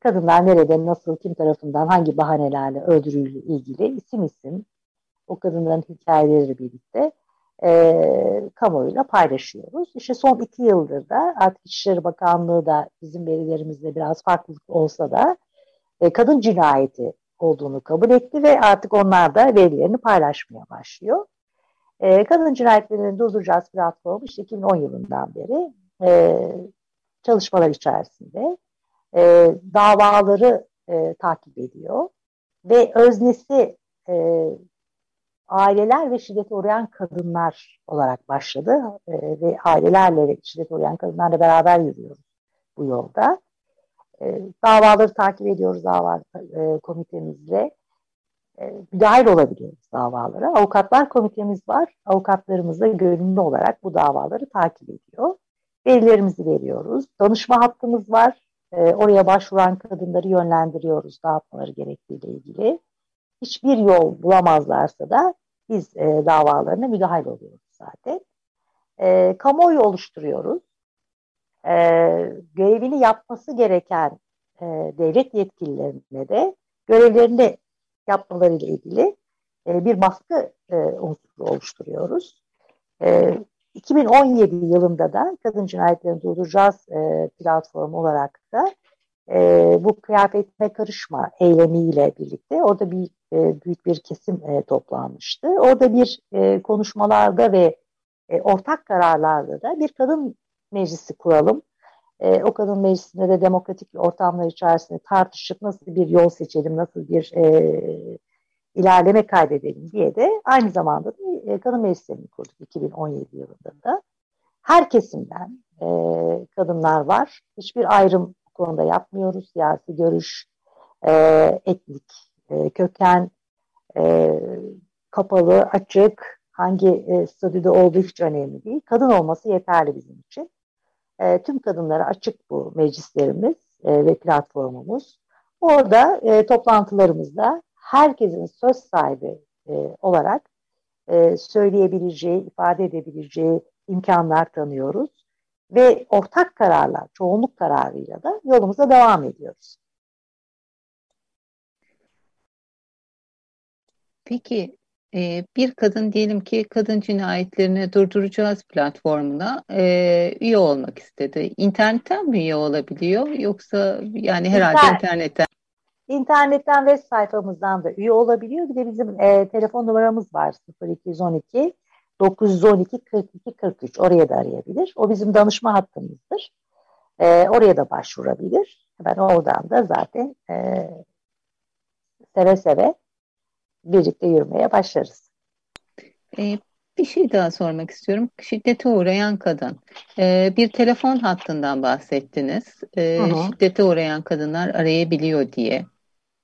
Kadınlar nerede, nasıl, kim tarafından, hangi bahanelerle öldürüldüğü ilgili isim isim o kadınların hikayeleri birlikte e, kamuoyuyla paylaşıyoruz. İşte son iki yıldır da artık İçişleri Bakanlığı da bizim verilerimizde biraz farklılık olsa da e, kadın cinayeti olduğunu kabul etti ve artık onlar da verilerini paylaşmaya başlıyor. E, kadın cinayetlerini durduracağız platformu işte 2010 yılından beri e, çalışmalar içerisinde e, davaları e, takip ediyor ve öznesi e, aileler ve şiddete uğrayan kadınlar olarak başladı e, ve ailelerle ve şiddete uğrayan kadınlarla beraber yürüyoruz bu yolda. E, davaları takip ediyoruz dava e, komitemizle. Müdahil olabiliyoruz davalara. Avukatlar komitemiz var. Avukatlarımız da gönüllü olarak bu davaları takip ediyor. Verilerimizi veriyoruz. Danışma hattımız var. E, oraya başvuran kadınları yönlendiriyoruz ne gerektiğiyle ilgili. Hiçbir yol bulamazlarsa da biz e, davalarına müdahil oluyoruz zaten. E, kamuoyu oluşturuyoruz. Görevini yapması gereken e, devlet yetkililerine de görevlerini yapmalarıyla ilgili e, bir baskı e, unsuru oluşturuyoruz. E, 2017 yılında da Kadın Cinayetlerini Durduracağız e, platformu olarak da e, bu kıyafetime karışma eylemiyle birlikte orada bir e, büyük bir kesim e, toplanmıştı. Orada bir e, konuşmalarda ve e, ortak kararlarda da bir kadın meclisi kuralım. E, o kadın meclisinde de demokratik ortamlar içerisinde tartışıp nasıl bir yol seçelim, nasıl bir e, ilerleme kaydedelim diye de aynı zamanda da e, kadın meclislerini kurduk 2017 yılında da. Her kesimden e, kadınlar var. Hiçbir ayrım konuda yapmıyoruz. Siyasi görüş, e, etnik e, köken, e, kapalı, açık, hangi e, statüde olduğu hiç önemli değil. Kadın olması yeterli bizim için. E, tüm kadınlara açık bu meclislerimiz e, ve platformumuz. Orada e, toplantılarımızda herkesin söz sahibi e, olarak e, söyleyebileceği, ifade edebileceği imkanlar tanıyoruz ve ortak kararlar, çoğunluk kararıyla da yolumuza devam ediyoruz. Peki e, bir kadın diyelim ki kadın cinayetlerini durduracağız platformuna e, üye olmak istedi. İnternetten mi üye olabiliyor yoksa yani herhalde İnter internetten? İnternetten web sayfamızdan da üye olabiliyor. Bir de bizim e, telefon numaramız var 0212 912 42 43 oraya da arayabilir. O bizim danışma hattımızdır. E, oraya da başvurabilir. Ben oradan da zaten e, seve seve birlikte yürümeye başlarız. E, bir şey daha sormak istiyorum. Şiddete uğrayan kadın. E, bir telefon hattından bahsettiniz. E, şiddete uğrayan kadınlar arayabiliyor diye.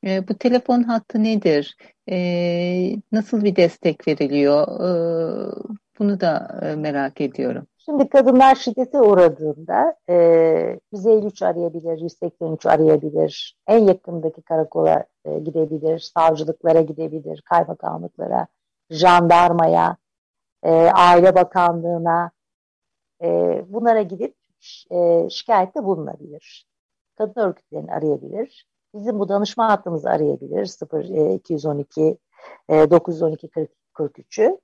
E, bu telefon hattı nedir? E, nasıl bir destek veriliyor? E, bunu da e, merak ediyorum. Şimdi kadınlar şiddete uğradığında e, 153 arayabilir, 183 arayabilir, en yakındaki karakola e, gidebilir, savcılıklara gidebilir, kaymakamlıklara, jandarmaya, e, aile bakanlığına e, bunlara gidip e, şikayette bulunabilir. Kadın örgütlerini arayabilir. Bizim bu danışma hattımızı arayabilir 0 e, 212 e, 912 40, 43'ü.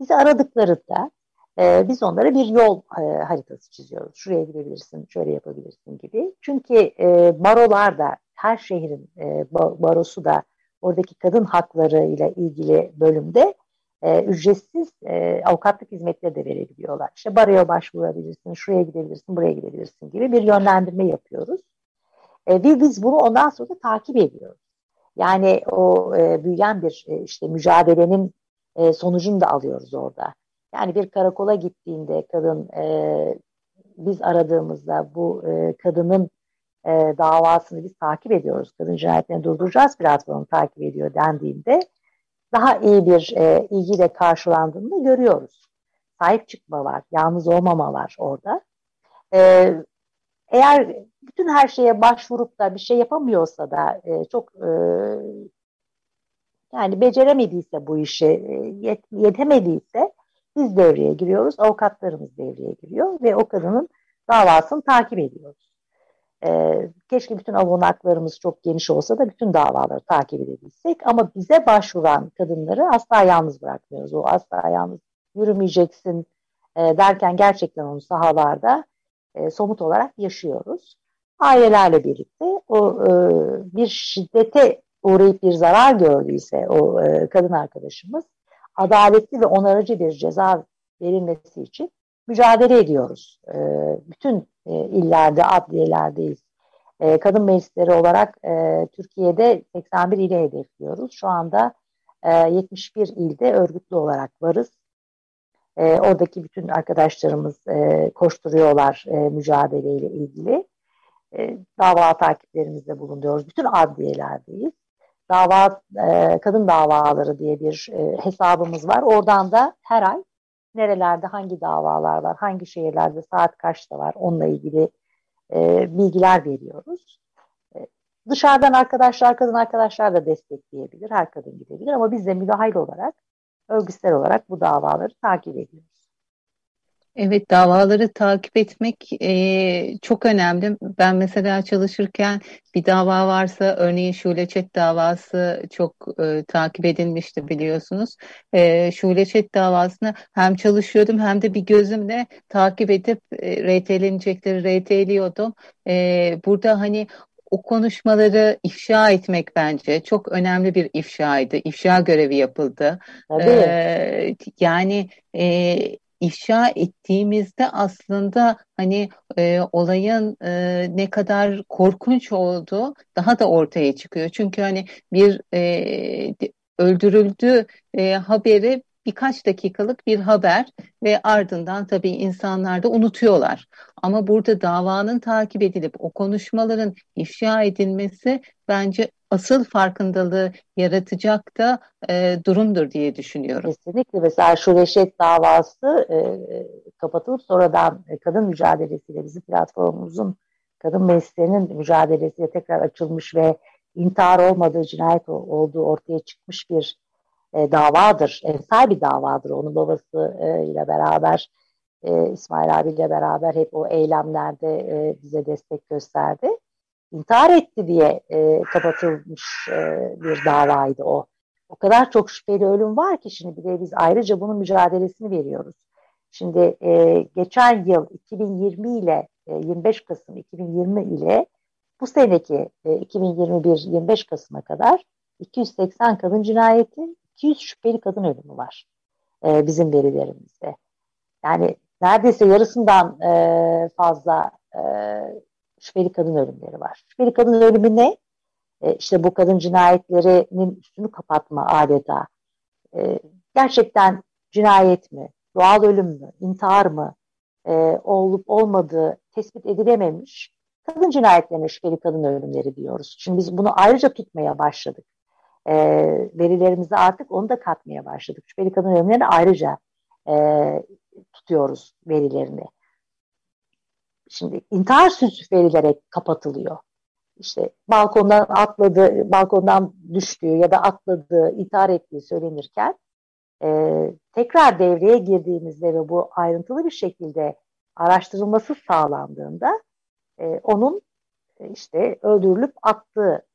Bizi aradıklarında e, biz onlara bir yol e, haritası çiziyoruz. Şuraya gidebilirsin, şöyle yapabilirsin gibi. Çünkü e, barolar da her şehrin e, barosu da oradaki kadın hakları ile ilgili bölümde e, ücretsiz e, avukatlık hizmetleri de verebiliyorlar. İşte baroya başvurabilirsin, şuraya gidebilirsin, buraya gidebilirsin gibi bir yönlendirme yapıyoruz. E, ve biz bunu ondan sonra takip ediyoruz. Yani o e, büyüyen bir e, işte mücadelenin e, sonucunu da alıyoruz orada. Yani bir karakola gittiğinde kadın e, biz aradığımızda bu e, kadının e, davasını biz takip ediyoruz. Kadın cinayetlerini durduracağız platformu takip ediyor dendiğinde daha iyi bir e, ilgiyle karşılandığını görüyoruz. Sahip çıkma var, yalnız olmama var orada. E, eğer bütün her şeye başvurup da bir şey yapamıyorsa da e, çok e, yani beceremediyse bu işi, e, yet, yetemediyse biz devreye giriyoruz, avukatlarımız devreye giriyor ve o kadının davasını takip ediyoruz. Ee, keşke bütün avunaklarımız çok geniş olsa da bütün davaları takip edebilsek ama bize başvuran kadınları asla yalnız bırakmıyoruz. O asla yalnız yürümeyeceksin e, derken gerçekten onu sahalarda e, somut olarak yaşıyoruz. Ailelerle birlikte o e, bir şiddete uğrayıp bir zarar gördüyse o e, kadın arkadaşımız adaletli ve onarıcı bir ceza verilmesi için mücadele ediyoruz. E, bütün e, illerde, adliyelerdeyiz. E, kadın meclisleri olarak e, Türkiye'de 81 ile hedefliyoruz. Şu anda e, 71 ilde örgütlü olarak varız. E, oradaki bütün arkadaşlarımız e, koşturuyorlar e, mücadeleyle ilgili. E, dava takiplerimizde bulunuyoruz. Bütün adliyelerdeyiz. Dava e, Kadın Davaları diye bir e, hesabımız var. Oradan da her ay nerelerde hangi davalar var, hangi şehirlerde saat kaçta var onunla ilgili e, bilgiler veriyoruz. E, dışarıdan arkadaşlar, kadın arkadaşlar da destekleyebilir, her kadın gidebilir ama biz de müdahil olarak, örgütsel olarak bu davaları takip ediyoruz. Evet davaları takip etmek e, çok önemli. Ben mesela çalışırken bir dava varsa örneğin Şule Çet davası çok e, takip edilmişti biliyorsunuz. E, Şule Çet davasını hem çalışıyordum hem de bir gözümle takip edip e, RT'lenecekleri RT'liyordum. E, burada hani o konuşmaları ifşa etmek bence çok önemli bir ifşaydı. İfşa görevi yapıldı. Tabii. Ee, yani e, ifşa ettiğimizde aslında hani e, olayın e, ne kadar korkunç olduğu daha da ortaya çıkıyor. Çünkü hani bir e, öldürüldü e, haberi birkaç dakikalık bir haber ve ardından tabii insanlar da unutuyorlar. Ama burada davanın takip edilip o konuşmaların ifşa edilmesi bence asıl farkındalığı yaratacak da e, durumdur diye düşünüyorum. Kesinlikle. Mesela şu Reşet davası e, kapatılıp sonradan e, kadın mücadelesiyle bizim platformumuzun kadın meclislerinin mücadelesiyle tekrar açılmış ve intihar olmadığı cinayet olduğu ortaya çıkmış bir e, davadır. Emsal bir davadır. Onun babası e, ile beraber e, İsmail abiyle beraber hep o eylemlerde e, bize destek gösterdi intihar etti diye e, kapatılmış e, bir davaydı o. O kadar çok şüpheli ölüm var ki şimdi bir de biz ayrıca bunun mücadelesini veriyoruz. Şimdi e, geçen yıl 2020 ile e, 25 Kasım 2020 ile bu seneki e, 2021-25 Kasım'a kadar 280 kadın cinayeti, 200 şüpheli kadın ölümü var e, bizim verilerimizde. Yani neredeyse yarısından e, fazla e, şüpheli kadın ölümleri var. Şüpheli kadın ölümü ne? E, işte bu kadın cinayetlerinin üstünü kapatma adeta. E, gerçekten cinayet mi? Doğal ölüm mü? İntihar mı? E, olup olmadığı tespit edilememiş kadın cinayetlerine şüpheli kadın ölümleri diyoruz. Şimdi biz bunu ayrıca tutmaya başladık. E, verilerimize artık onu da katmaya başladık. Şüpheli kadın ölümlerini ayrıca e, tutuyoruz verilerini. Şimdi intihar süsü verilerek kapatılıyor. İşte balkondan atladı, balkondan düştüğü ya da atladığı, intihar ettiği söylenirken e, tekrar devreye girdiğimizde ve bu ayrıntılı bir şekilde araştırılması sağlandığında e, onun e, işte öldürülüp attığını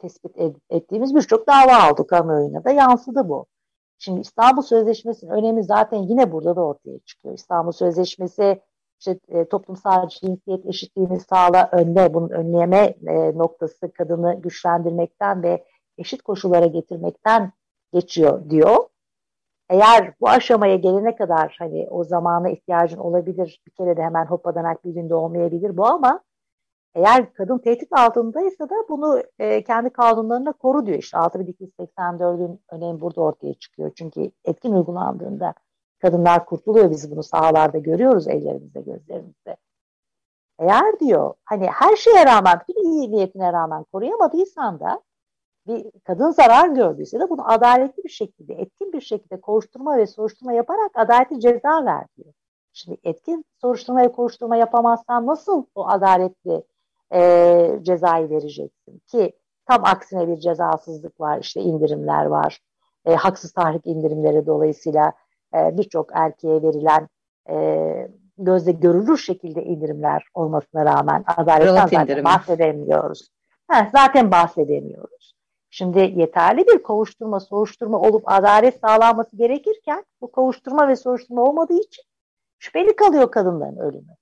tespit ed- ettiğimiz birçok dava aldı kamuoyuna da yansıdı bu. Şimdi İstanbul Sözleşmesi'nin önemi zaten yine burada da ortaya çıkıyor. İstanbul Sözleşmesi işte, e, toplumsal cinsiyet eşitliğini sağla önle, bunun önleme e, noktası kadını güçlendirmekten ve eşit koşullara getirmekten geçiyor diyor. eğer bu aşamaya gelene kadar hani o zamana ihtiyacın olabilir. Bir kere de hemen hopadanak bir günde olmayabilir bu ama eğer kadın tehdit altındaysa da bunu e, kendi kanunlarına koru diyor. İşte 6284'ün önemi burada ortaya çıkıyor. Çünkü etkin uygulandığında kadınlar kurtuluyor. Biz bunu sahalarda görüyoruz ellerimizde, gözlerimizde. Eğer diyor hani her şeye rağmen, bütün iyi niyetine rağmen koruyamadıysan da bir kadın zarar gördüyse de bunu adaletli bir şekilde, etkin bir şekilde koşturma ve soruşturma yaparak adaletli ceza ver diyor. Şimdi etkin soruşturma ve koşturma yapamazsan nasıl o adaletli e, cezayı vereceksin ki tam aksine bir cezasızlık var işte indirimler var e, haksız tahrik indirimleri dolayısıyla e, birçok erkeğe verilen e, gözle görülür şekilde indirimler olmasına rağmen adaletten zaten bahsedemiyoruz. Ha, zaten bahsedemiyoruz. Şimdi yeterli bir kovuşturma, soruşturma olup adalet sağlanması gerekirken bu kovuşturma ve soruşturma olmadığı için şüpheli kalıyor kadınların ölümü.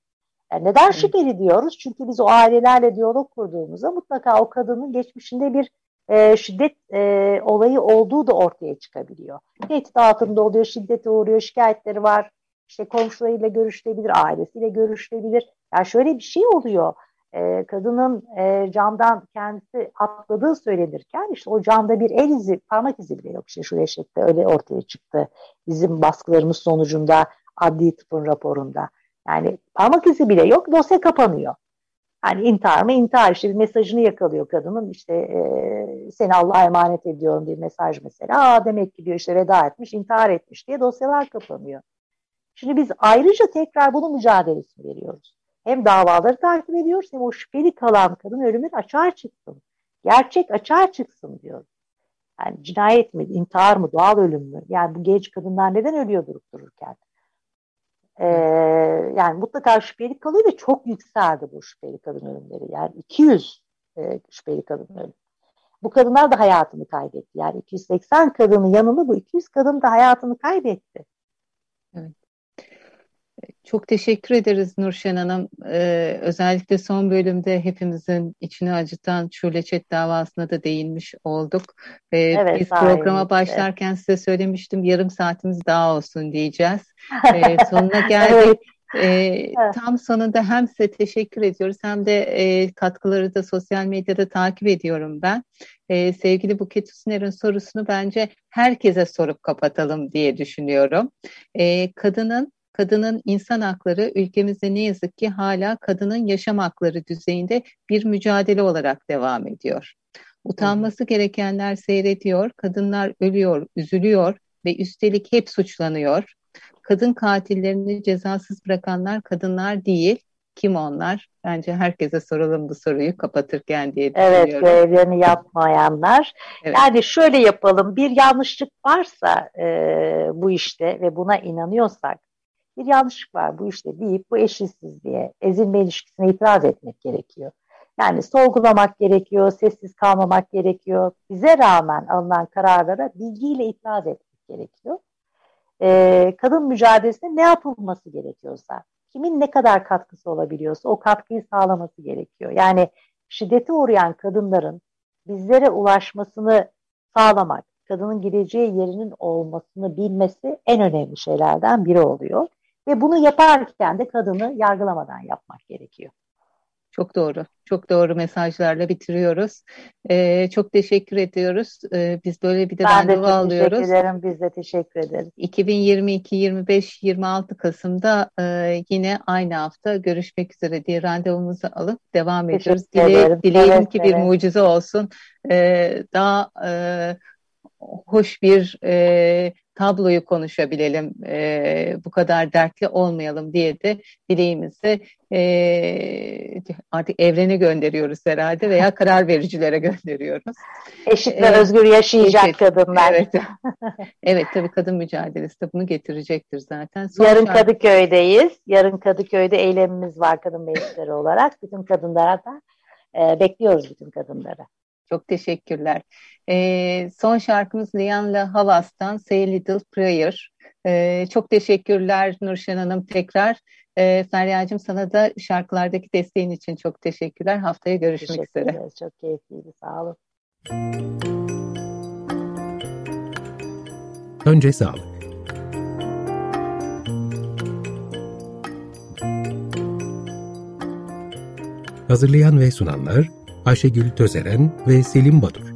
Yani neden şüpheli diyoruz? Çünkü biz o ailelerle diyalog kurduğumuzda mutlaka o kadının geçmişinde bir e, şiddet e, olayı olduğu da ortaya çıkabiliyor. Tehdit altında oluyor, şiddete uğruyor, şikayetleri var. İşte komşularıyla görüşülebilir, ailesiyle görüşülebilir. Yani şöyle bir şey oluyor. E, kadının e, camdan kendisi atladığı söylenirken işte o camda bir el izi, parmak izi bile yok. İşte şu eşekte öyle ortaya çıktı. Bizim baskılarımız sonucunda adli tıpın raporunda. Yani parmak izi bile yok, dosya kapanıyor. Hani intihar mı intihar işte bir mesajını yakalıyor kadının işte e, seni Allah'a emanet ediyorum bir mesaj mesela. Aa demek ki diyor işte veda etmiş intihar etmiş diye dosyalar kapanıyor. Şimdi biz ayrıca tekrar bunun mücadelesini veriyoruz. Hem davaları takip ediyoruz hem o şüpheli kalan kadın ölümün açığa çıksın. Gerçek açığa çıksın diyoruz. Yani cinayet mi, intihar mı, doğal ölüm mü? Yani bu genç kadınlar neden ölüyor durup dururken? Ee, yani mutlaka şüpheli kalıyor ve çok yükseldi bu şüpheli kadın ölümleri. Yani 200 e, şüpheli kadın ölümü. Bu kadınlar da hayatını kaybetti. Yani 280 kadının yanında bu 200 kadın da hayatını kaybetti. Evet. Çok teşekkür ederiz Nurşen Hanım. Ee, özellikle son bölümde hepimizin içini acıtan Çurleçet davasına da değinmiş olduk. Ee, evet, biz programa başlarken size söylemiştim yarım saatimiz daha olsun diyeceğiz. Ee, sonuna geldik. evet. E, tam sonunda hem size teşekkür ediyoruz hem de e, katkıları da sosyal medyada takip ediyorum ben. E, sevgili Buket Usner'in sorusunu bence herkese sorup kapatalım diye düşünüyorum. E, kadının kadının insan hakları ülkemizde ne yazık ki hala kadının yaşam hakları düzeyinde bir mücadele olarak devam ediyor. Utanması gerekenler seyrediyor, kadınlar ölüyor, üzülüyor ve üstelik hep suçlanıyor. Kadın katillerini cezasız bırakanlar kadınlar değil. Kim onlar? Bence herkese soralım bu soruyu kapatırken diye düşünüyorum. Evet, görevlerini yapmayanlar. Evet. Yani şöyle yapalım, bir yanlışlık varsa e, bu işte ve buna inanıyorsak, bir yanlışlık var bu işte deyip bu eşitsizliğe, ezilme ilişkisine itiraz etmek gerekiyor. Yani sorgulamak gerekiyor, sessiz kalmamak gerekiyor. Bize rağmen alınan kararlara bilgiyle itiraz etmek gerekiyor. Ee, kadın mücadelesinde ne yapılması gerekiyorsa, kimin ne kadar katkısı olabiliyorsa o katkıyı sağlaması gerekiyor. Yani şiddete uğrayan kadınların bizlere ulaşmasını sağlamak, kadının gideceği yerinin olmasını bilmesi en önemli şeylerden biri oluyor. Ve bunu yaparken de kadını yargılamadan yapmak gerekiyor. Çok doğru. Çok doğru mesajlarla bitiriyoruz. Ee, çok teşekkür ediyoruz. Ee, biz böyle bir de ben randevu de alıyoruz. Teşekkür ederim. Biz de teşekkür ederiz. 2022, 25, 26 Kasım'da e, yine aynı hafta görüşmek üzere diye randevumuzu alıp devam teşekkür ediyoruz. Dile, dileyelim evet, ki evet. bir mucize olsun. Ee, daha e, hoş bir e, tabloyu konuşabilelim, e, bu kadar dertli olmayalım diye de dileğimizi e, artık evrene gönderiyoruz herhalde veya karar vericilere gönderiyoruz. Eşit ve ee, özgür yaşayacak eşit, kadınlar. Evet. evet tabii kadın mücadelesi de bunu getirecektir zaten. Son Yarın şart... Kadıköy'deyiz. Yarın Kadıköy'de eylemimiz var kadın meclisleri olarak. Bütün kadınlara da e, bekliyoruz bütün kadınları. Çok teşekkürler. E, son şarkımız Lianla Havas'tan Say Little Prayer. E, çok teşekkürler Nurşen Hanım tekrar. Ee, e, Feryacığım sana da şarkılardaki desteğin için çok teşekkürler. Haftaya görüşmek üzere. Çok keyifliydi. Sağ olun. Önce sağlık. Hazırlayan ve sunanlar Ayşegül Tözeren ve Selim Badur.